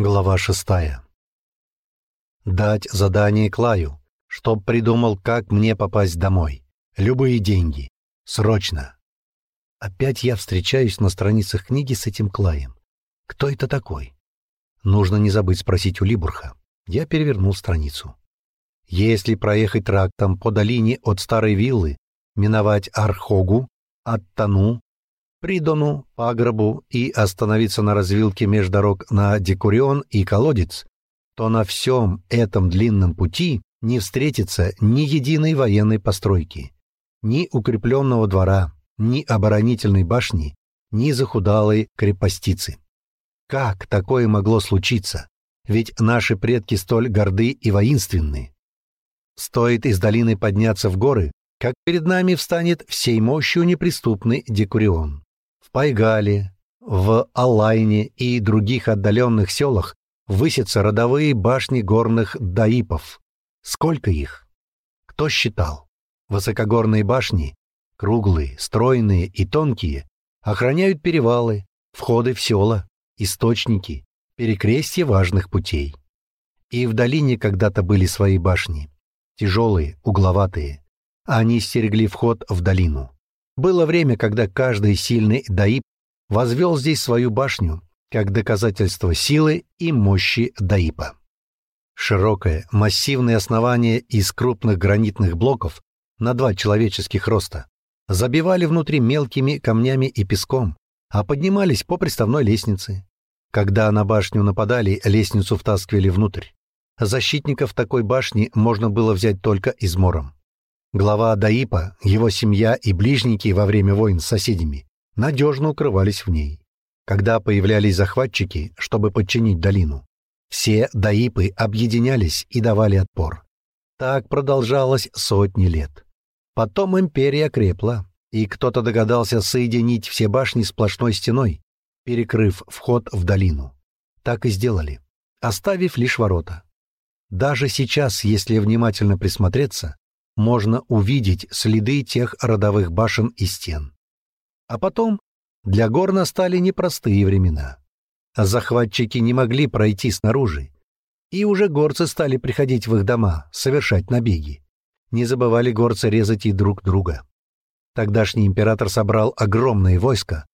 Глава шестая. Дать задание Клаю, чтоб придумал, как мне попасть домой. Любые деньги. Срочно. Опять я встречаюсь на страницах книги с этим Клаем. Кто это такой? Нужно не забыть спросить у Либурха. Я перевернул страницу. Если проехать трактом по долине от Старой Виллы, миновать Архогу, Аттану, Придону, Паграбу и остановиться на развилке между дорог на Декурион и Колодец, то на всем этом длинном пути не встретится ни единой военной постройки, ни укрепленного двора, ни оборонительной башни, ни захудалой крепостицы. Как такое могло случиться? Ведь наши предки столь горды и воинственны. Стоит из долины подняться в горы, как перед нами встанет всей мощью неприступный Декурион в Пайгале, в Алайне и других отдаленных селах высятся родовые башни горных даипов. Сколько их? Кто считал? Высокогорные башни, круглые, стройные и тонкие, охраняют перевалы, входы в села, источники, перекрестья важных путей. И в долине когда-то были свои башни, тяжелые, угловатые. Они стерегли вход в долину. Было время, когда каждый сильный Даиб возвел здесь свою башню, как доказательство силы и мощи Даипа. Широкое, массивное основание из крупных гранитных блоков на два человеческих роста забивали внутри мелкими камнями и песком, а поднимались по приставной лестнице. Когда на башню нападали, лестницу втаскивали внутрь. Защитников такой башни можно было взять только измором. Глава Даипа, его семья и ближники во время войн с соседями надежно укрывались в ней. Когда появлялись захватчики, чтобы подчинить долину, все Даипы объединялись и давали отпор. Так продолжалось сотни лет. Потом империя крепла, и кто-то догадался соединить все башни сплошной стеной, перекрыв вход в долину. Так и сделали, оставив лишь ворота. Даже сейчас, если внимательно присмотреться, можно увидеть следы тех родовых башен и стен. А потом для гор настали непростые времена. Захватчики не могли пройти снаружи, и уже горцы стали приходить в их дома, совершать набеги. Не забывали горцы резать и друг друга. Тогдашний император собрал огромное войско,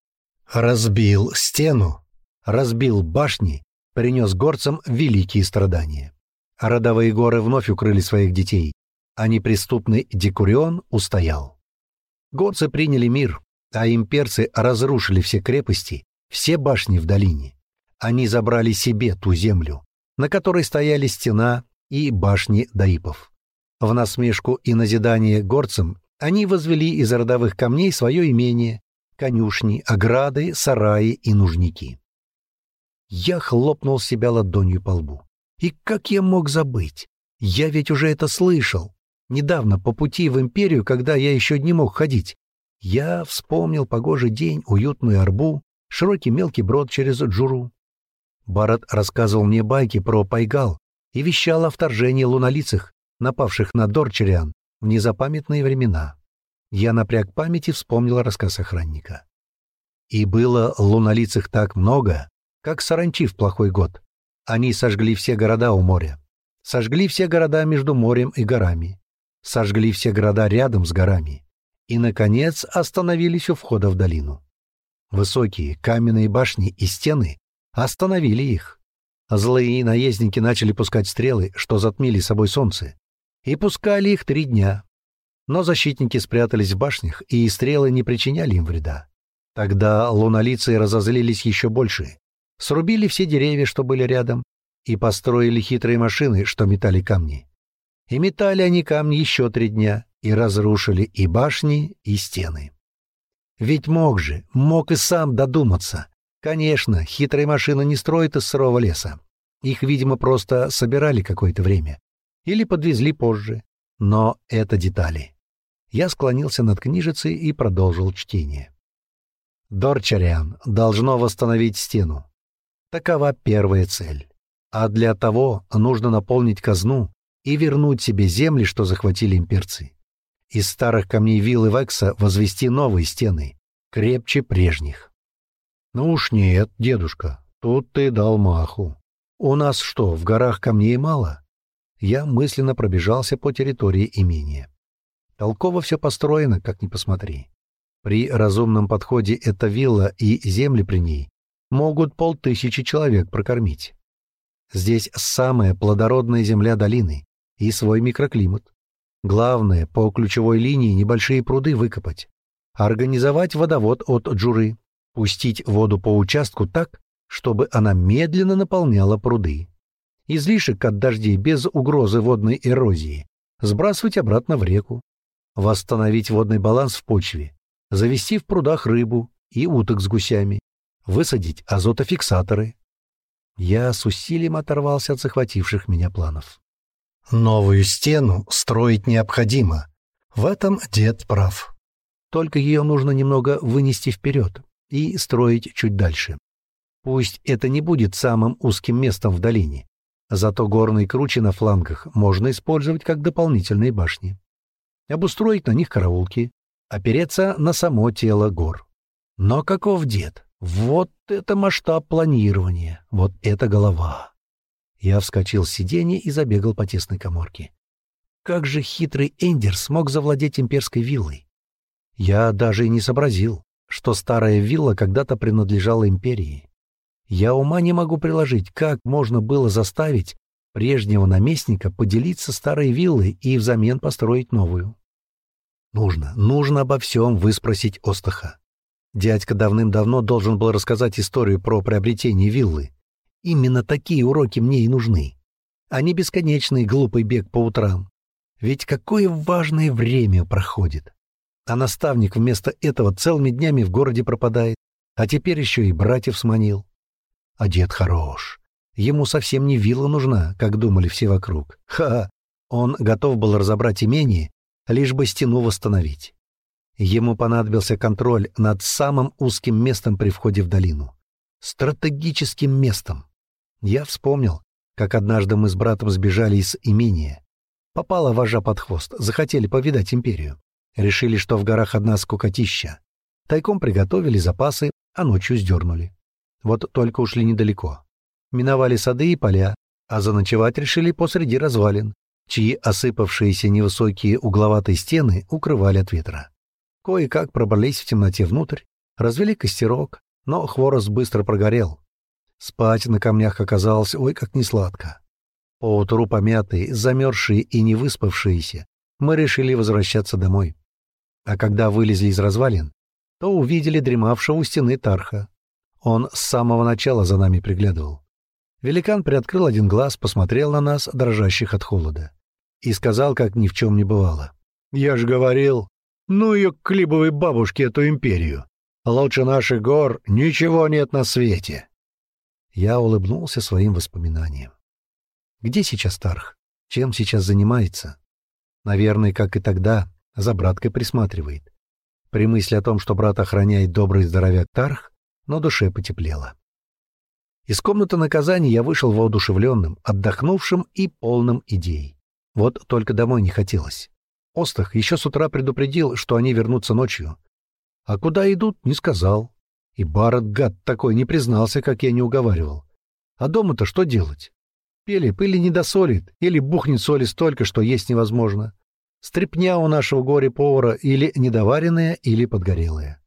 разбил стену, разбил башни, принес горцам великие страдания. родовые горы вновь укрыли своих детей, а неприступный Декурион устоял. Горцы приняли мир, а имперцы разрушили все крепости, все башни в долине. Они забрали себе ту землю, на которой стояли стена и башни даипов. В насмешку и назидание горцам они возвели из родовых камней свое имение, конюшни, ограды, сараи и нужники. Я хлопнул себя ладонью по лбу. И как я мог забыть? Я ведь уже это слышал. Недавно по пути в империю, когда я еще не мог ходить, я вспомнил погожий день, уютную арбу, широкий мелкий брод через Джуру. Барат рассказывал мне байки про Пайгал и вещал о вторжении лунолицых, напавших на Дорчериан в незапамятные времена. Я напряг память и вспомнил рассказ охранника. И было лунолицых так много, как саранчи в плохой год. Они сожгли все города у моря. Сожгли все города между морем и горами сожгли все города рядом с горами и, наконец, остановились у входа в долину. Высокие каменные башни и стены остановили их. Злые наездники начали пускать стрелы, что затмили собой солнце, и пускали их три дня. Но защитники спрятались в башнях, и стрелы не причиняли им вреда. Тогда лунолицы разозлились еще больше, срубили все деревья, что были рядом, и построили хитрые машины, что метали камни. И метали они камни еще три дня, и разрушили и башни, и стены. Ведь мог же, мог и сам додуматься. Конечно, хитрые машины не строят из сырого леса. Их, видимо, просто собирали какое-то время. Или подвезли позже. Но это детали. Я склонился над книжицей и продолжил чтение. Дорчариан должно восстановить стену. Такова первая цель. А для того нужно наполнить казну и вернуть себе земли, что захватили имперцы. Из старых камней виллы Векса возвести новые стены, крепче прежних. Ну уж нет, дедушка, тут ты дал маху. У нас что, в горах камней мало? Я мысленно пробежался по территории имения. Толково все построено, как ни посмотри. При разумном подходе эта вилла и земли при ней могут полтысячи человек прокормить. Здесь самая плодородная земля долины и свой микроклимат. Главное, по ключевой линии небольшие пруды выкопать. Организовать водовод от Джуры. Пустить воду по участку так, чтобы она медленно наполняла пруды. Излишек от дождей без угрозы водной эрозии сбрасывать обратно в реку. Восстановить водный баланс в почве. Завести в прудах рыбу и уток с гусями. Высадить азотофиксаторы. Я с усилием оторвался от захвативших меня планов. Новую стену строить необходимо. В этом дед прав. Только ее нужно немного вынести вперед и строить чуть дальше. Пусть это не будет самым узким местом в долине, зато горные кручи на флангах можно использовать как дополнительные башни. Обустроить на них караулки, опереться на само тело гор. Но каков дед? Вот это масштаб планирования, вот это голова. Я вскочил с сиденья и забегал по тесной коморке. Как же хитрый Эндер смог завладеть имперской виллой? Я даже и не сообразил, что старая вилла когда-то принадлежала империи. Я ума не могу приложить, как можно было заставить прежнего наместника поделиться старой виллой и взамен построить новую. Нужно, нужно обо всем выспросить Остаха. Дядька давным-давно должен был рассказать историю про приобретение виллы. Именно такие уроки мне и нужны, а не бесконечный глупый бег по утрам. Ведь какое важное время проходит. А наставник вместо этого целыми днями в городе пропадает, а теперь еще и братьев сманил. А дед хорош. Ему совсем не вилла нужна, как думали все вокруг. Ха! Он готов был разобрать имение, лишь бы стену восстановить. Ему понадобился контроль над самым узким местом при входе в долину. Стратегическим местом. Я вспомнил, как однажды мы с братом сбежали из имения. Попала вожа под хвост, захотели повидать империю. Решили, что в горах одна скукотища. Тайком приготовили запасы, а ночью сдернули. Вот только ушли недалеко. Миновали сады и поля, а заночевать решили посреди развалин, чьи осыпавшиеся невысокие угловатые стены укрывали от ветра. Кое-как пробрались в темноте внутрь, развели костерок, но хворост быстро прогорел. Спать на камнях оказалось ой как несладко. Поутру помятые, замерзшие и не выспавшиеся, мы решили возвращаться домой. А когда вылезли из развалин, то увидели дремавшего у стены Тарха. Он с самого начала за нами приглядывал. Великан приоткрыл один глаз, посмотрел на нас, дрожащих от холода, и сказал, как ни в чем не бывало. «Я ж говорил, ну ее к клибовой бабушке эту империю. Лучше наших гор ничего нет на свете. Я улыбнулся своим воспоминаниям. Где сейчас Тарх? Чем сейчас занимается? Наверное, как и тогда, за браткой присматривает. При мысли о том, что брат охраняет добрый здоровяк Тарх, но душе потеплело. Из комнаты наказания я вышел воодушевленным, отдохнувшим и полным идей. Вот только домой не хотелось. Остах еще с утра предупредил, что они вернутся ночью. А куда идут, не сказал. И Барретт, гад такой, не признался, как я не уговаривал. А дома-то что делать? Пелеп или не досолит, или бухнет соли столько, что есть невозможно. Стрепня у нашего горе-повара или недоваренная, или подгорелая.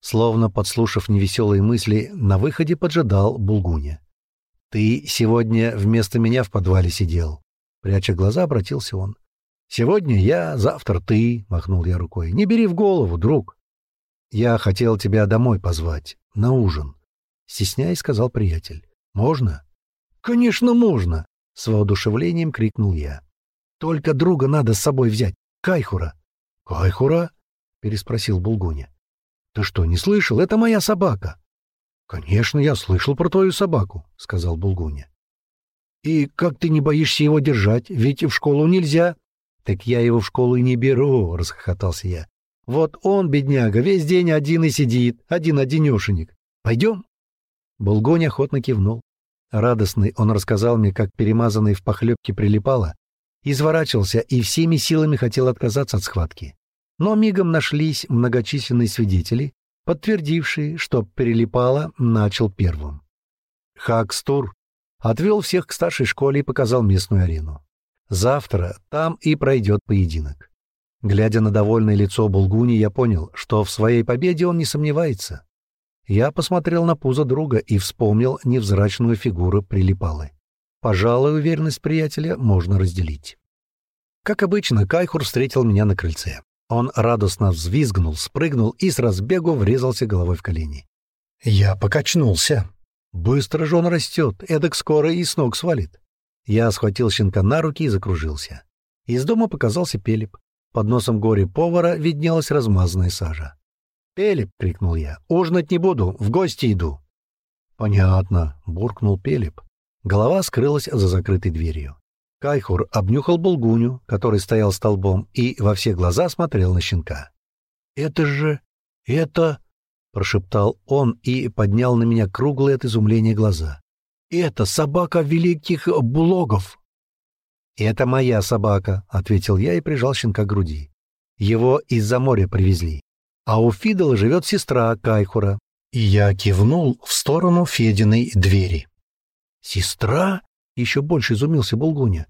Словно подслушав невеселые мысли, на выходе поджидал Булгуня. «Ты сегодня вместо меня в подвале сидел». Пряча глаза, обратился он. «Сегодня я, завтра ты», — махнул я рукой. «Не бери в голову, друг». «Я хотел тебя домой позвать, на ужин», — стесняясь, сказал приятель. «Можно?» «Конечно, можно!» — с воодушевлением крикнул я. «Только друга надо с собой взять. Кайхура!» «Кайхура?» — переспросил Булгуня. «Ты что, не слышал? Это моя собака!» «Конечно, я слышал про твою собаку», — сказал Булгуня. «И как ты не боишься его держать? Ведь в школу нельзя». «Так я его в школу и не беру», — расхохотался я. «Вот он, бедняга, весь день один и сидит, один-одинешенек. Пойдем?» Булгонь охотно кивнул. Радостный он рассказал мне, как перемазанный в похлебке прилипало, изворачивался и всеми силами хотел отказаться от схватки. Но мигом нашлись многочисленные свидетели, подтвердившие, что перелипало начал первым. Хакстур Отвел всех к старшей школе и показал местную арену. Завтра там и пройдет поединок. Глядя на довольное лицо Булгуни, я понял, что в своей победе он не сомневается. Я посмотрел на пузо друга и вспомнил невзрачную фигуру прилипалы. Пожалуй, уверенность приятеля можно разделить. Как обычно, Кайхур встретил меня на крыльце. Он радостно взвизгнул, спрыгнул и с разбегу врезался головой в колени. Я покачнулся. Быстро же он растет, эдак скоро и с ног свалит. Я схватил щенка на руки и закружился. Из дома показался Пелеп. Под носом горе-повара виднелась размазанная сажа. «Пелеп!» — крикнул я. «Ужинать не буду, в гости иду». «Понятно», — буркнул Пелеп. Голова скрылась за закрытой дверью. Кайхур обнюхал булгуню, который стоял столбом, и во все глаза смотрел на щенка. «Это же... это...» — прошептал он и поднял на меня круглые от изумления глаза. «Это собака великих блогов!» «Это моя собака», — ответил я и прижал щенка к груди. «Его из-за моря привезли. А у Фидала живет сестра Кайхура». И я кивнул в сторону Фединой двери. «Сестра?» — еще больше изумился Булгуня.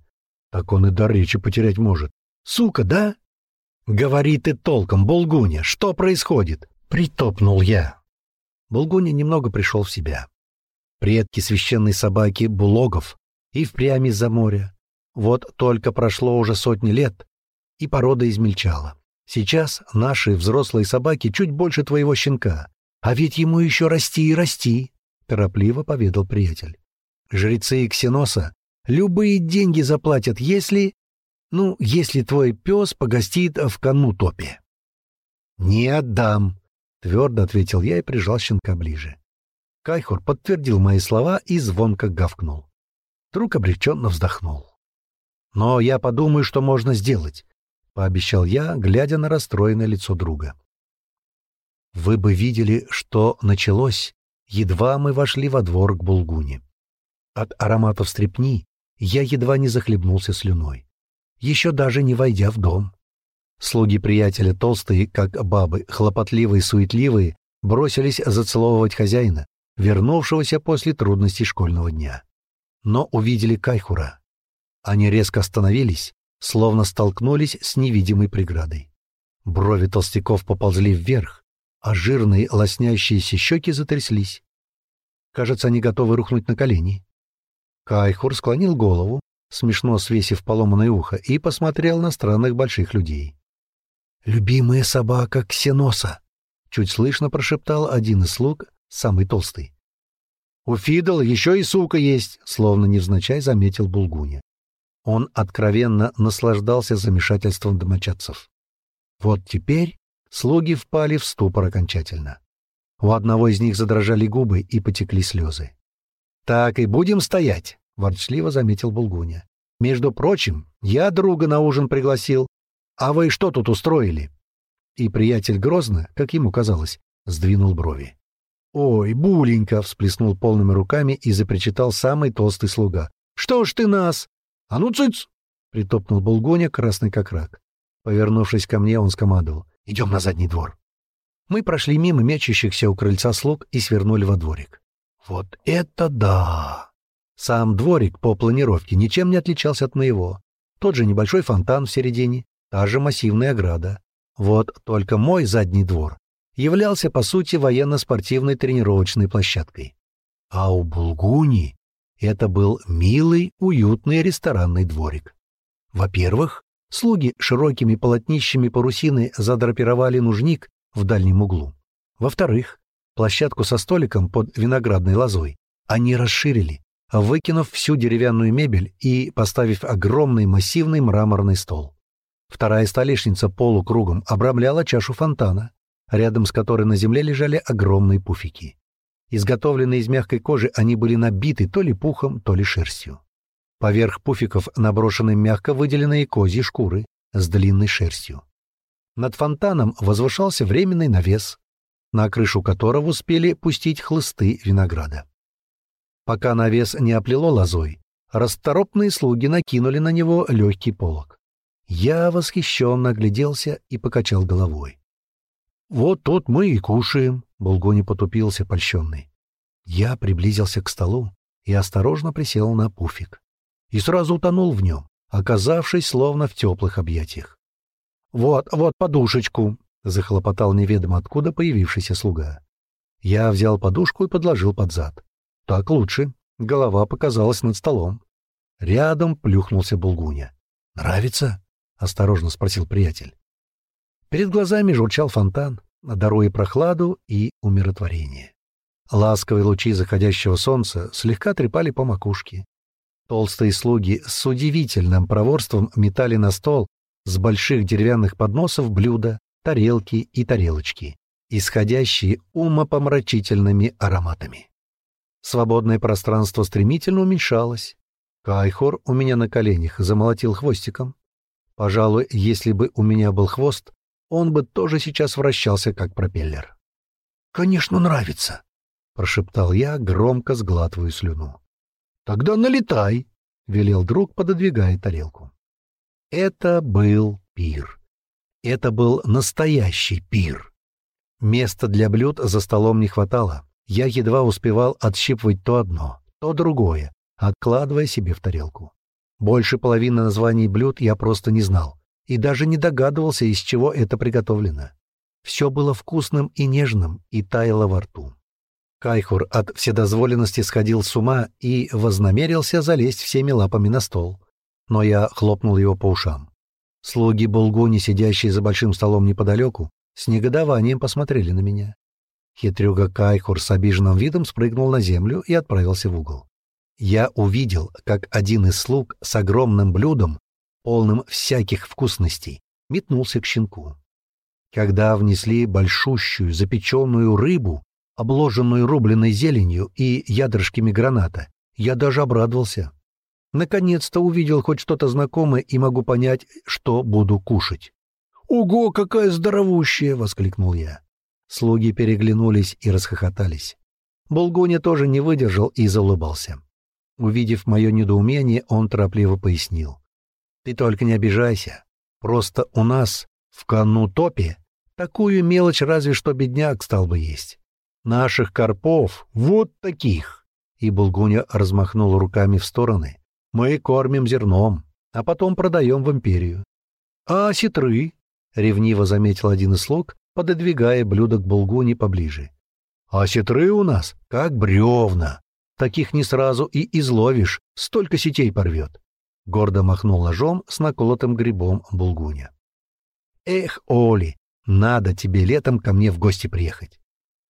Так он и дар речи потерять может. Сука, да? Говори ты толком, Булгуня, что происходит? Притопнул я. Булгуня немного пришел в себя. Предки священной собаки Булогов и впрямь из-за моря. Вот только прошло уже сотни лет, и порода измельчала. Сейчас наши взрослые собаки чуть больше твоего щенка, а ведь ему еще расти и расти, — торопливо поведал приятель. Жрецы Ксеноса Любые деньги заплатят, если... Ну, если твой пес погостит в Канутопе. «Не отдам», — твердо ответил я и прижал щенка ближе. Кайхур подтвердил мои слова и звонко гавкнул. Друг облегченно вздохнул. «Но я подумаю, что можно сделать», — пообещал я, глядя на расстроенное лицо друга. «Вы бы видели, что началось, едва мы вошли во двор к Булгуне. От ароматов стрепни я едва не захлебнулся слюной. Еще даже не войдя в дом. Слуги приятеля толстые, как бабы, хлопотливые, суетливые, бросились зацеловывать хозяина, вернувшегося после трудностей школьного дня. Но увидели Кайхура. Они резко остановились, словно столкнулись с невидимой преградой. Брови толстяков поползли вверх, а жирные лоснящиеся щеки затряслись. Кажется, они готовы рухнуть на колени. Кайхур склонил голову, смешно свесив поломанное ухо, и посмотрел на странных больших людей. «Любимая собака Ксеноса!» — чуть слышно прошептал один из слуг, самый толстый. «У Фидал еще и сука есть!» — словно невзначай заметил Булгуня. Он откровенно наслаждался замешательством домочадцев. Вот теперь слуги впали в ступор окончательно. У одного из них задрожали губы и потекли слезы. «Так и будем стоять», — ворчливо заметил Булгуня. «Между прочим, я друга на ужин пригласил. А вы что тут устроили?» И приятель грозно, как ему казалось, сдвинул брови. «Ой, Буленька!» — всплеснул полными руками и запричитал самый толстый слуга. «Что ж ты нас?» «А ну, цыц!» — притопнул Булгуня, красный как рак. Повернувшись ко мне, он скомандовал. «Идем на задний двор». Мы прошли мимо мечущихся у крыльца слуг и свернули во дворик. Вот это да! Сам дворик по планировке ничем не отличался от моего. Тот же небольшой фонтан в середине, та же массивная ограда. Вот только мой задний двор являлся, по сути, военно-спортивной тренировочной площадкой. А у Булгуни это был милый, уютный ресторанный дворик. Во-первых, слуги широкими полотнищами парусины задрапировали нужник в дальнем углу. Во-вторых, Площадку со столиком под виноградной лозой они расширили, выкинув всю деревянную мебель и поставив огромный массивный мраморный стол. Вторая столешница полукругом обрамляла чашу фонтана, рядом с которой на земле лежали огромные пуфики. Изготовленные из мягкой кожи, они были набиты то ли пухом, то ли шерстью. Поверх пуфиков наброшены мягко выделенные козьи шкуры с длинной шерстью. Над фонтаном возвышался временный навес, на крышу которого успели пустить хлысты винограда. Пока навес не оплело лозой, расторопные слуги накинули на него легкий полог. Я восхищенно огляделся и покачал головой. «Вот тут мы и кушаем», — Булгони потупился польщенный. Я приблизился к столу и осторожно присел на пуфик. И сразу утонул в нем, оказавшись словно в теплых объятиях. «Вот, вот подушечку!» — захлопотал неведомо откуда появившийся слуга. Я взял подушку и подложил под зад. Так лучше. Голова показалась над столом. Рядом плюхнулся Булгуня. «Нравится?» — осторожно спросил приятель. Перед глазами журчал фонтан, даруя прохладу и умиротворение. Ласковые лучи заходящего солнца слегка трепали по макушке. Толстые слуги с удивительным проворством метали на стол с больших деревянных подносов блюда, тарелки и тарелочки, исходящие умопомрачительными ароматами. Свободное пространство стремительно уменьшалось. Кайхор у меня на коленях замолотил хвостиком. Пожалуй, если бы у меня был хвост, он бы тоже сейчас вращался, как пропеллер. «Конечно, нравится», — прошептал я, громко сглатывая слюну. «Тогда налетай», — велел друг, пододвигая тарелку. Это был пир. Это был настоящий пир. Места для блюд за столом не хватало. Я едва успевал отщипывать то одно, то другое, откладывая себе в тарелку. Больше половины названий блюд я просто не знал и даже не догадывался, из чего это приготовлено. Все было вкусным и нежным и таяло во рту. Кайхур от вседозволенности сходил с ума и вознамерился залезть всеми лапами на стол. Но я хлопнул его по ушам. Слуги Булгуни, сидящие за большим столом неподалеку, с негодованием посмотрели на меня. Хитрюга Кайхур с обиженным видом спрыгнул на землю и отправился в угол. Я увидел, как один из слуг с огромным блюдом, полным всяких вкусностей, метнулся к щенку. Когда внесли большущую запеченную рыбу, обложенную рубленой зеленью и ядрышками граната, я даже обрадовался. Наконец-то увидел хоть что-то знакомое и могу понять, что буду кушать. «Ого, какая здоровущая!» — воскликнул я. Слуги переглянулись и расхохотались. Булгуня тоже не выдержал и заулыбался. Увидев мое недоумение, он торопливо пояснил. «Ты только не обижайся. Просто у нас в Канутопе такую мелочь разве что бедняк стал бы есть. Наших карпов, вот таких!» И Булгуня размахнул руками в стороны. «Мы кормим зерном, а потом продаем в империю. А ситры?» — ревниво заметил один из слуг, пододвигая блюдо к Булгуне поближе. «А ситры у нас как бревна. Таких не сразу и изловишь, столько сетей порвет». Гордо махнул ложом с наколотым грибом Булгуня. «Эх, Оли, надо тебе летом ко мне в гости приехать».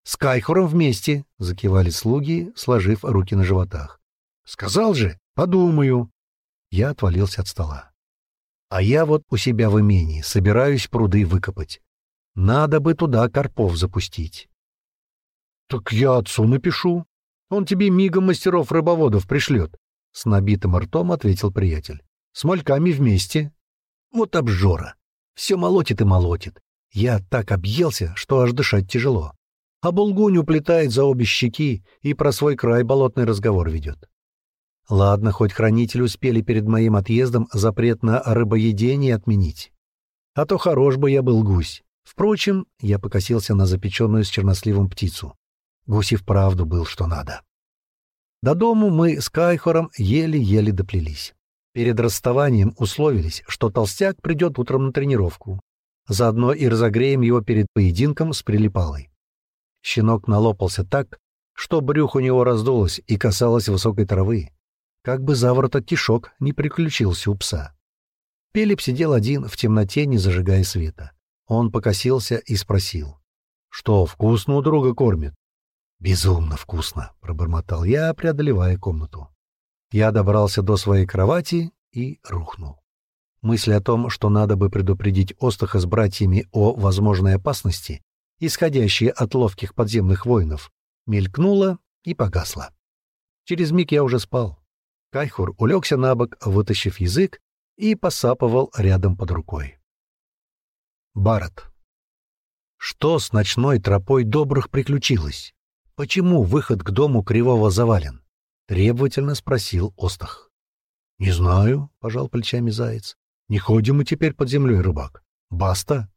«С Кайхуром вместе», — закивали слуги, сложив руки на животах. «Сказал же, подумаю». Я отвалился от стола. «А я вот у себя в имении собираюсь пруды выкопать. Надо бы туда карпов запустить. — Так я отцу напишу. Он тебе мигом мастеров-рыбоводов пришлет. С набитым ртом ответил приятель. — С мальками вместе. Вот обжора. Все молотит и молотит. Я так объелся, что аж дышать тяжело. А Булгунь уплетает за обе щеки и про свой край болотный разговор ведет. Ладно, хоть хранители успели перед моим отъездом запрет на рыбоедение отменить. А то хорош бы я был гусь. Впрочем, я покосился на запеченную с черносливом птицу. Гусь и вправду был что надо. До дому мы с Кайхором еле-еле доплелись. Перед расставанием условились, что толстяк придет утром на тренировку. Заодно и разогреем его перед поединком с прилипалой. Щенок налопался так, что брюх у него раздулось и касалось высокой травы. Как бы завороток кишок не приключился у пса. Пелеп сидел один в темноте, не зажигая света. Он покосился и спросил. «Что, вкусно у друга кормит?» «Безумно вкусно», — пробормотал я, преодолевая комнату. Я добрался до своей кровати и рухнул. Мысль о том, что надо бы предупредить Остаха с братьями о возможной опасности, исходящей от ловких подземных воинов, мелькнула и погасла. Через миг я уже спал. Кайхур улегся на бок, вытащив язык, и посапывал рядом под рукой. Барретт. Что с ночной тропой добрых приключилось? Почему выход к дому Кривого завален? Требовательно спросил Остах. Не знаю, пожал плечами Заяц. Не ходим мы теперь под землей, рыбак. Баста.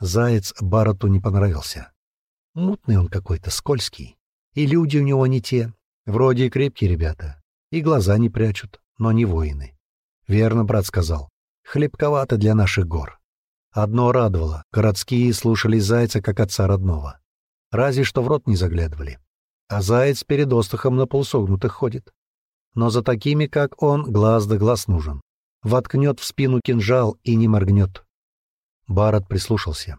Заяц Баррету не понравился. Мутный он какой-то, скользкий. И люди у него не те. Вроде и крепкие ребята, и глаза не прячут, но не воины. Верно брат сказал. Хлебковато для наших гор. Одно радовало — городские слушали зайца как отца родного. Разве что в рот не заглядывали. А заяц перед остахом на полусогнутых ходит. Но за такими, как он, глаз да глаз нужен. Воткнет в спину кинжал и не моргнет. Барат прислушался.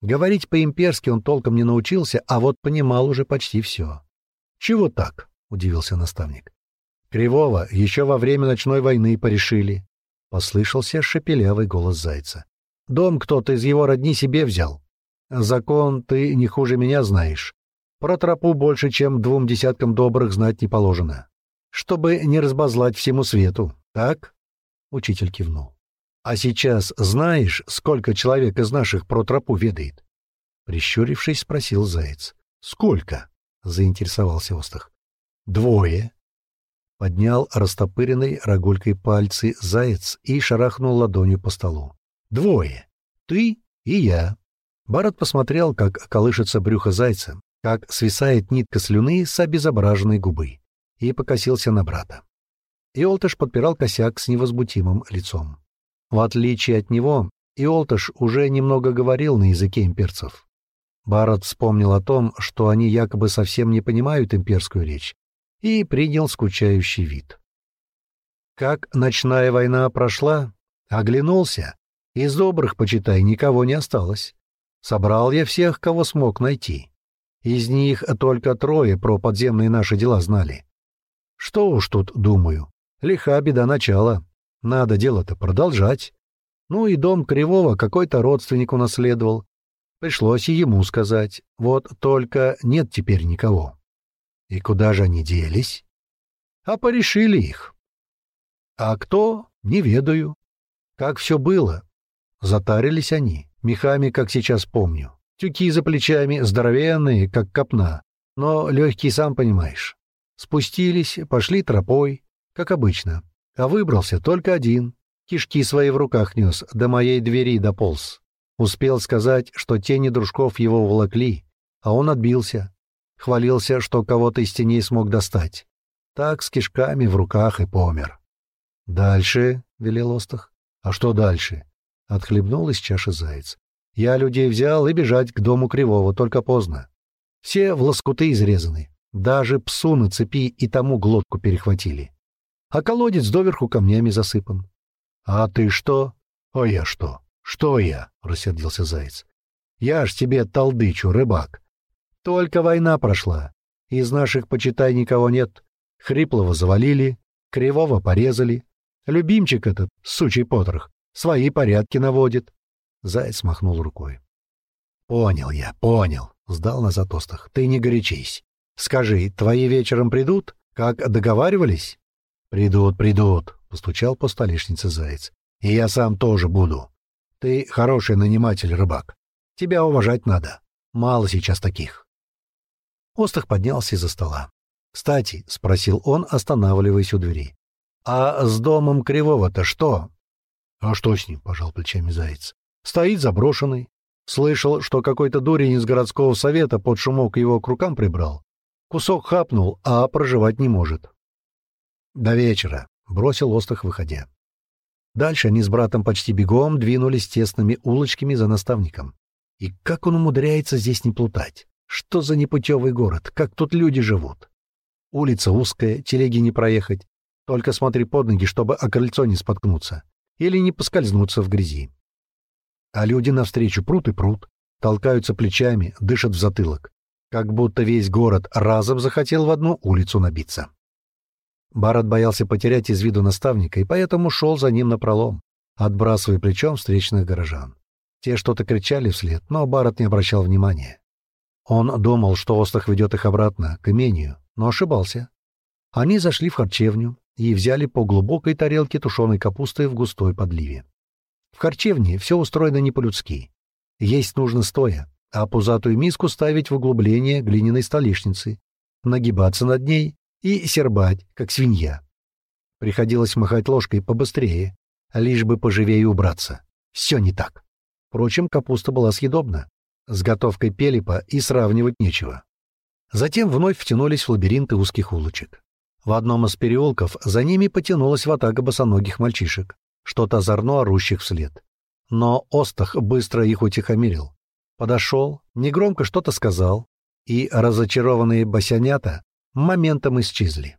Говорить по-имперски он толком не научился, а вот понимал уже почти все. «Чего так?» — удивился наставник. «Кривого еще во время ночной войны порешили», — послышался шепелявый голос зайца. «Дом кто-то из его родни себе взял. Закон ты не хуже меня знаешь. Про тропу больше, чем двум десяткам добрых знать не положено. Чтобы не разбазлать всему свету, так?» Учитель кивнул. «А сейчас знаешь, сколько человек из наших про тропу ведает?» Прищурившись, спросил заяц. «Сколько?» — заинтересовался Остах. «Двое», Поднял растопыренной рогулькой пальцы заяц и шарахнул ладонью по столу. «Двое. Ты и я». Барат посмотрел, как колышется брюхо зайца, как свисает нитка слюны с обезображенной губы, и покосился на брата. Иолтыш подпирал косяк с невозмутимым лицом. В отличие от него, Иолтыш уже немного говорил на языке имперцев. Барат вспомнил о том, что они якобы совсем не понимают имперскую речь, и принял скучающий вид. Как ночная война прошла, оглянулся, из добрых, почитай, никого не осталось. Собрал я всех, кого смог найти. Из них только трое про подземные наши дела знали. Что уж тут, думаю, лиха беда начала. Надо дело-то продолжать. Ну и дом Кривого какой-то родственник унаследовал. Пришлось и ему сказать. Вот только нет теперь никого. И куда же они делись? А порешили их. А кто? Не ведаю. Как все было? Затарились они, мехами, как сейчас помню. Тюки за плечами, здоровенные, как копна, но легкие, сам понимаешь. Спустились, пошли тропой, как обычно. А выбрался только один. Кишки свои в руках нес, до моей двери дополз. Успел сказать, что тени дружков его волокли, а он отбился. Хвалился, что кого-то из теней смог достать. Так с кишками в руках и помер. «Дальше», — велел Остах. «А что дальше?» — отхлебнул из чаши заяц. «Я людей взял и бежать к дому Кривого, только поздно. Все в лоскуты изрезаны. Даже псу на цепи и тому глотку перехватили. А колодец доверху камнями засыпан. «А ты что?» «А я что?» «Что я?» — рассердился заяц. «Я ж тебе толдычу, рыбак. Только война прошла. Из наших, почитай, никого нет. Хриплого завалили, Кривого порезали. Любимчик этот, сучий потрох, свои порядки наводит. Заяц махнул рукой. «Понял я, понял», — сдал назад Остах. «Ты не горячись. Скажи, твои вечером придут, как договаривались?» «Придут, придут», — постучал по столешнице Заяц. «И я сам тоже буду. Ты хороший наниматель, рыбак. Тебя уважать надо. Мало сейчас таких». Остах поднялся из-за стола. «Кстати», — спросил он, останавливаясь у двери, — «а с домом Кривого-то что?» «А что с ним?» — пожал плечами Заяц. «Стоит заброшенный. Слышал, что какой-то дурень из городского совета под шумок его к рукам прибрал. Кусок хапнул, а проживать не может». «До вечера», — бросил Остах, выходя. Дальше они с братом почти бегом двинулись тесными улочками за наставником. И как он умудряется здесь не плутать? Что за непутевый город? Как тут люди живут? Улица узкая, телеги не проехать. Только смотри под ноги, чтобы о крыльцо не споткнуться. Или не поскользнуться в грязи. А люди навстречу прут и прут, толкаются плечами, дышат в затылок. Как будто весь город разом захотел в одну улицу набиться. Барат боялся потерять из виду наставника и поэтому шел за ним напролом, отбрасывая плечом встречных горожан. Те что-то кричали вслед, но Барат не обращал внимания. Он думал, что Остах ведет их обратно, к имению, но ошибался. Они зашли в харчевню и взяли по глубокой тарелке тушеной капусты в густой подливе. В харчевне все устроено не по-людски. Есть нужно стоя, а пузатую миску ставить в углубление глиняной столешницы, нагибаться над ней и сербать, как свинья. Приходилось махать ложкой побыстрее, лишь бы поживее убраться. Все не так. Впрочем, капуста была съедобна. С готовкой пелепа и сравнивать нечего. Затем вновь втянулись в лабиринты узких улочек. В одном из переулков за ними потянулась ватага босоногих мальчишек, что-то озорно орущих вслед. Но Остах быстро их утихомирил. Подошел, негромко что-то сказал, и разочарованные босянята моментом исчезли.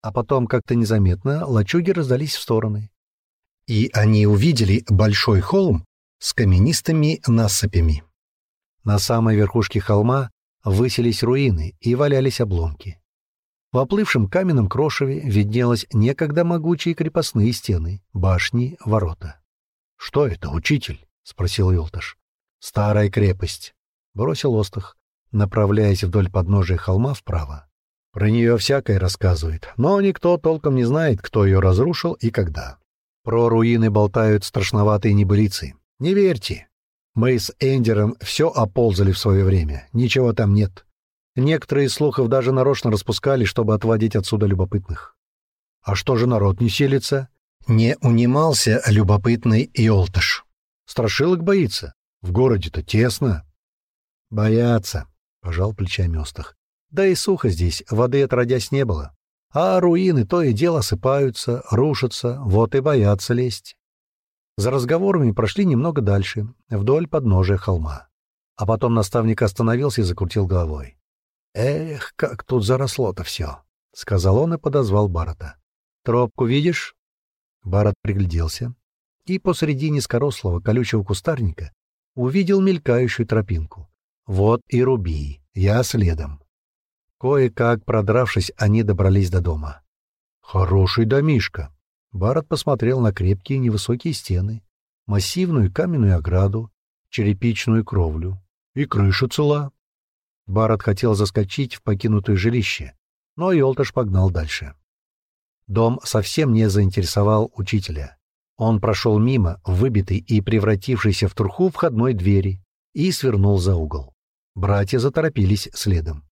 А потом как-то незаметно лачуги раздались в стороны. И они увидели большой холм с каменистыми насыпями. На самой верхушке холма высились руины и валялись обломки. В оплывшем каменном крошеве виднелось некогда могучие крепостные стены, башни, ворота. — Что это, учитель? — спросил Юлташ. — Старая крепость, — бросил Остах, направляясь вдоль подножия холма вправо. Про нее всякое рассказывает, но никто толком не знает, кто ее разрушил и когда. Про руины болтают страшноватые небылицы. Не верьте. Мы с Эндером все оползали в свое время, ничего там нет. Некоторые слухов даже нарочно распускали, чтобы отводить отсюда любопытных. А что же народ не селится? Не унимался любопытный Иолташ. Страшилок боится. В городе-то тесно. Боятся, — пожал плечами Остах. Да и сухо здесь, воды отродясь не было. А руины то и дело осыпаются, рушатся, вот и боятся лезть. За разговорами прошли немного дальше, вдоль подножия холма. А потом наставник остановился и закрутил головой. «Эх, как тут заросло-то все!» — сказал он и подозвал Барата. «Тропку видишь?» Барат пригляделся и посреди низкорослого колючего кустарника увидел мелькающую тропинку. «Вот и руби, я следом». Кое-как продравшись, они добрались до дома. «Хороший домишка!» Барат посмотрел на крепкие невысокие стены, массивную каменную ограду, черепичную кровлю. И крыша цела. Барат хотел заскочить в покинутое жилище, но Йолташ погнал дальше. Дом совсем не заинтересовал учителя. Он прошел мимо, выбитый и превратившийся в труху входной двери, и свернул за угол. Братья заторопились следом.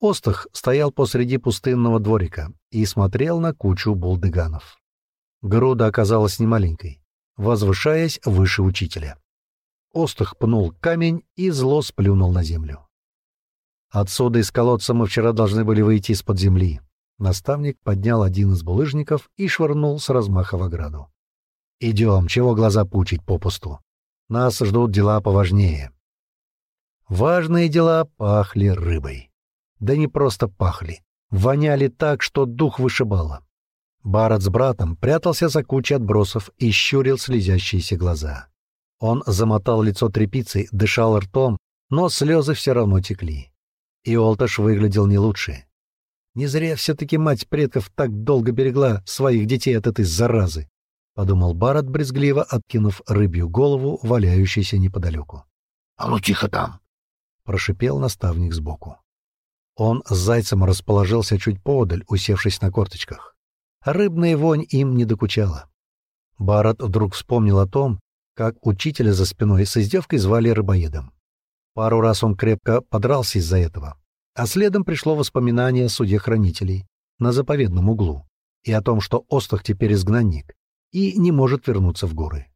Остах стоял посреди пустынного дворика и смотрел на кучу булдыганов. Груда оказалась немаленькой, возвышаясь выше учителя. Остах пнул камень и зло сплюнул на землю. Отсюда из колодца мы вчера должны были выйти из-под земли. Наставник поднял один из булыжников и швырнул с размаха в ограду. «Идем, чего глаза пучить попусту? Нас ждут дела поважнее». Важные дела пахли рыбой. Да не просто пахли. Воняли так, что дух вышибало. Барат с братом прятался за кучей отбросов и щурил слезящиеся глаза. Он замотал лицо тряпицей, дышал ртом, но слезы все равно текли. И Олташ выглядел не лучше. Не зря все-таки мать предков так долго берегла своих детей от этой заразы, — подумал Барат, брезгливо откинув рыбью голову, валяющейся неподалеку. — А ну тихо там! — прошипел наставник сбоку. Он с зайцем расположился чуть поодаль, усевшись на корточках. Рыбная вонь им не докучала. Барат вдруг вспомнил о том, как учителя за спиной с издевкой звали рыбоедом. Пару раз он крепко подрался из-за этого. А следом пришло воспоминание о суде хранителей на заповедном углу и о том, что Остах теперь изгнанник и не может вернуться в горы.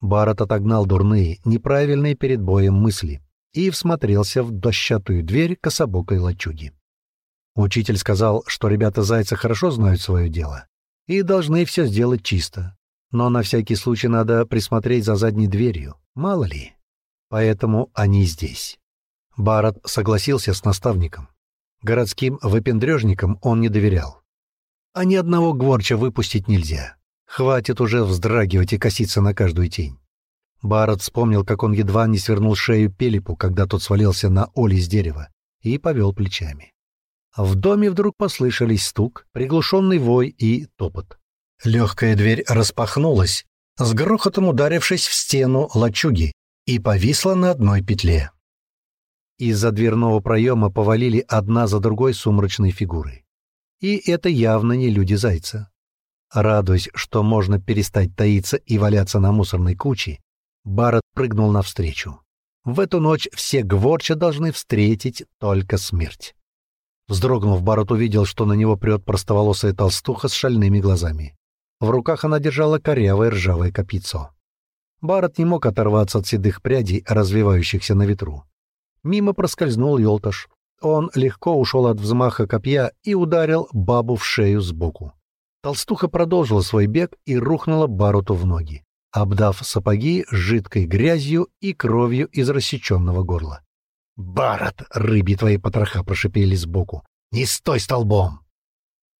Барат отогнал дурные, неправильные перед боем мысли и всмотрелся в дощатую дверь кособокой лачуги. Учитель сказал, что ребята Зайца хорошо знают свое дело и должны все сделать чисто, но на всякий случай надо присмотреть за задней дверью, мало ли. Поэтому они здесь. Барат согласился с наставником. Городским выпендрежникам он не доверял. А ни одного гворча выпустить нельзя. Хватит уже вздрагивать и коситься на каждую тень. Барат вспомнил, как он едва не свернул шею Пелипу, когда тот свалился на Оли с дерева, и повел плечами. В доме вдруг послышались стук, приглушенный вой и топот. Легкая дверь распахнулась, с грохотом ударившись в стену лачуги, и повисла на одной петле. Из-за дверного проема повалили одна за другой сумрачные фигуры. И это явно не люди Зайца. Радуясь, что можно перестать таиться и валяться на мусорной куче, Барретт прыгнул навстречу. В эту ночь все гворча должны встретить только смерть. Вздрогнув, Барретт увидел, что на него прет простоволосая толстуха с шальными глазами. В руках она держала корявое ржавое копьецо. Барретт не мог оторваться от седых прядей, развивающихся на ветру. Мимо проскользнул Йолташ. Он легко ушел от взмаха копья и ударил бабу в шею сбоку. Толстуха продолжила свой бег и рухнула Баруту в ноги, обдав сапоги жидкой грязью и кровью из рассеченного горла. «Барот, рыбьи твои потроха!» — прошипели сбоку. «Не стой столбом!»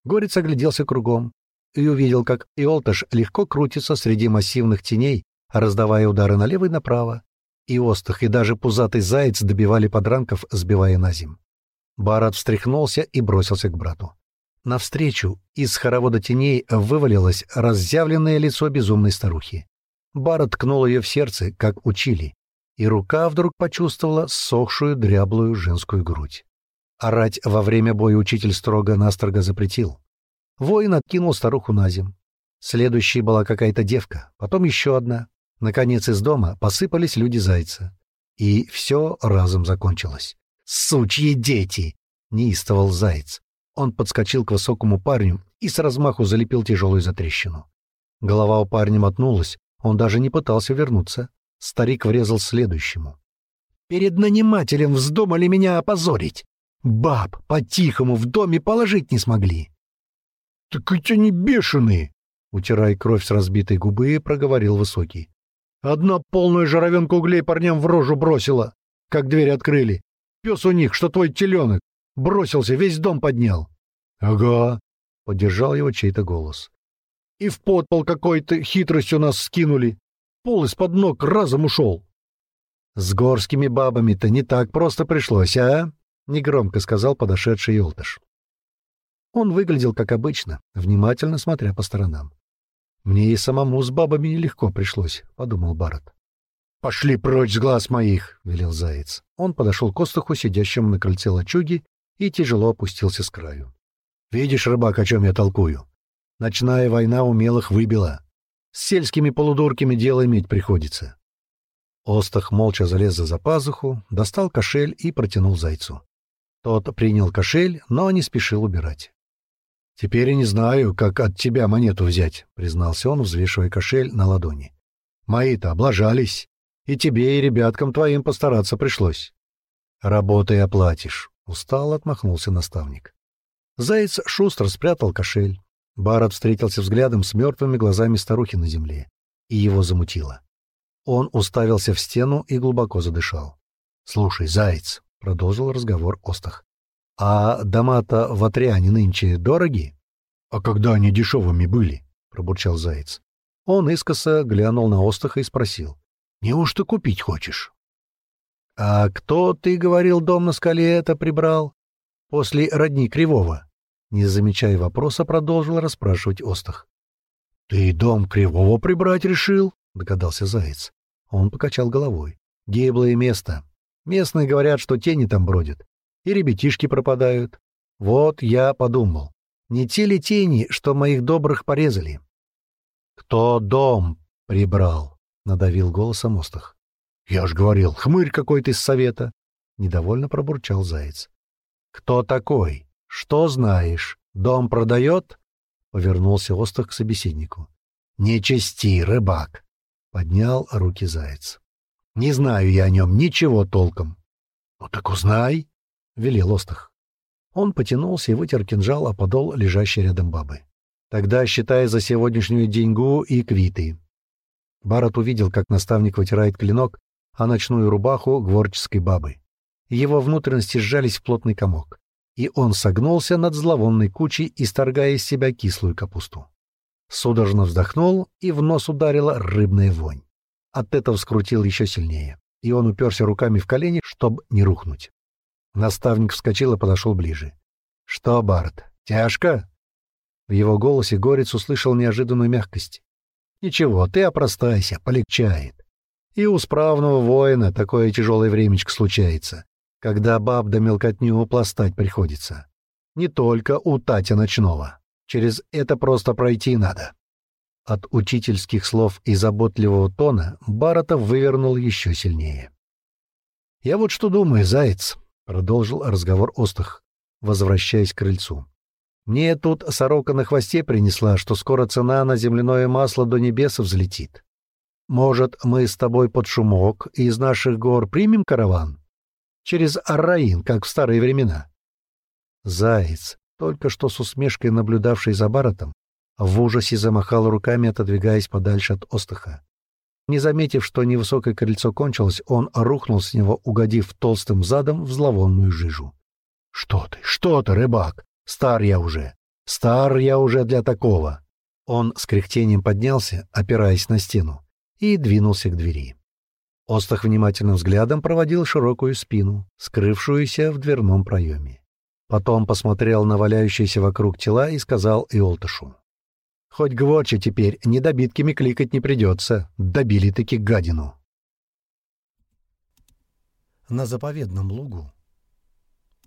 Горец огляделся кругом и увидел, как Иолташ легко крутится среди массивных теней, раздавая удары налево и направо. И Остах, и даже пузатый заяц добивали подранков, сбивая на земь. Барат встряхнулся и бросился к брату. Навстречу из хоровода теней вывалилось разъявленное лицо безумной старухи. Бара ткнул ее в сердце, как учили, и рука вдруг почувствовала сохшую дряблую женскую грудь. Орать во время боя учитель строго-настрого запретил. Воин откинул старуху на земь. Следующей была какая-то девка, потом еще одна. Наконец из дома посыпались люди-зайца. И все разом закончилось. «Сучьи дети!» — неистовал заяц. Он подскочил к высокому парню и с размаху залепил тяжелую затрещину. Голова у парня мотнулась, он даже не пытался вернуться. Старик врезал следующему. «Перед нанимателем вздумали меня опозорить! Баб по-тихому в доме положить не смогли!» «Так эти они бешеные!» — утирая кровь с разбитой губы, проговорил Высокий. «Одна полная жаровенка углей парням в рожу бросила, как дверь открыли. Пес у них, что твой теленок. Бросился, весь дом поднял. — Ага, — поддержал его чей-то голос. — И в подпол какой-то хитростью нас скинули. Пол из-под ног разом ушел. — С горскими бабами-то не так просто пришлось, а? — негромко сказал подошедший Елтыш. Он выглядел как обычно, внимательно смотря по сторонам. «Мне и самому с бабами нелегко пришлось», — подумал Барретт. «Пошли прочь с глаз моих!» — велел заяц. Он подошел к остуху, сидящему на крыльце лачуги, и тяжело опустился с краю. «Видишь, рыбак, о чем я толкую? Ночная война умелых выбила. С сельскими полудурками дело иметь приходится». Остах молча залез за пазуху, достал кошель и протянул зайцу. Тот принял кошель, но не спешил убирать. «Теперь я не знаю, как от тебя монету взять», — признался он, взвешивая кошель на ладони. «Мои-то облажались, и тебе, и ребяткам твоим постараться пришлось». «Работай оплатишь», Устал отмахнулся наставник. Заяц шустро спрятал кошель. Барат встретился взглядом с мертвыми глазами старухи на земле, и его замутило. Он уставился в стену и глубоко задышал. — Слушай, заяц, — продолжил разговор Остах, — а дома-то в Атриане нынче дороги? — А когда они дешевыми были? — пробурчал заяц. Он искоса глянул на Остаха и спросил. — Неужто купить хочешь? «А кто, ты говорил, дом на скале это прибрал?» «После родни Кривого». Не замечая вопроса, продолжил расспрашивать Остах. «Ты дом Кривого прибрать решил?» — догадался Заяц. Он покачал головой. «Гиблое место. Местные говорят, что тени там бродят. И ребятишки пропадают. Вот я подумал. Не те ли тени, что моих добрых порезали?» «Кто дом прибрал?» — надавил голосом Остах. «Я ж говорил, хмырь какой-то из совета!» — недовольно пробурчал заяц. «Кто такой? Что знаешь? Дом продает?» — повернулся Остах к собеседнику. «Не чести, рыбак!» — поднял руки заяц. «Не знаю я о нем ничего толком». «Ну так узнай!» — велел Остах. Он потянулся и вытер кинжал о подол лежащей рядом бабы. «Тогда считай за сегодняшнюю деньгу и квиты». Барат увидел, как наставник вытирает клинок, а ночную рубаху гворческой бабы. Его внутренности сжались в плотный комок, и он согнулся над зловонной кучей, исторгая из себя кислую капусту. Судорожно вздохнул, и в нос ударила рыбная вонь. От этого скрутил еще сильнее, и он уперся руками в колени, чтобы не рухнуть. Наставник вскочил и подошел ближе. — Что, Барт, тяжко? В его голосе горец услышал неожиданную мягкость. — Ничего, ты опростайся, полегчает. И у справного воина такое тяжелое времечко случается, когда баб да мелкотню упластать приходится. Не только у Татя Ночного. Через это просто пройти надо. От учительских слов и заботливого тона Барата вывернул еще сильнее. «Я вот что думаю, заяц», — продолжил разговор Остах, возвращаясь к крыльцу. «Мне тут сорока на хвосте принесла, что скоро цена на земляное масло до небес взлетит. Может, мы с тобой под шумок из наших гор примем караван? Через Арраин, как в старые времена. Заяц, только что с усмешкой наблюдавший за Баротом, в ужасе замахал руками, отодвигаясь подальше от Остаха. Не заметив, что невысокое крыльцо кончилось, он рухнул с него, угодив толстым задом в зловонную жижу. — Что ты, что ты, рыбак? Стар я уже. Стар я уже для такого. Он с кряхтением поднялся, опираясь на стену, и двинулся к двери. Остах внимательным взглядом проводил широкую спину, скрывшуюся в дверном проеме. Потом посмотрел на валяющиеся вокруг тела и сказал Иолташу. Хоть Гворча теперь недобитками кликать не придется. Добили-таки гадину. На заповедном лугу